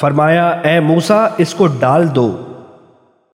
فرمایا اے موسا اس کو ڈال دو۔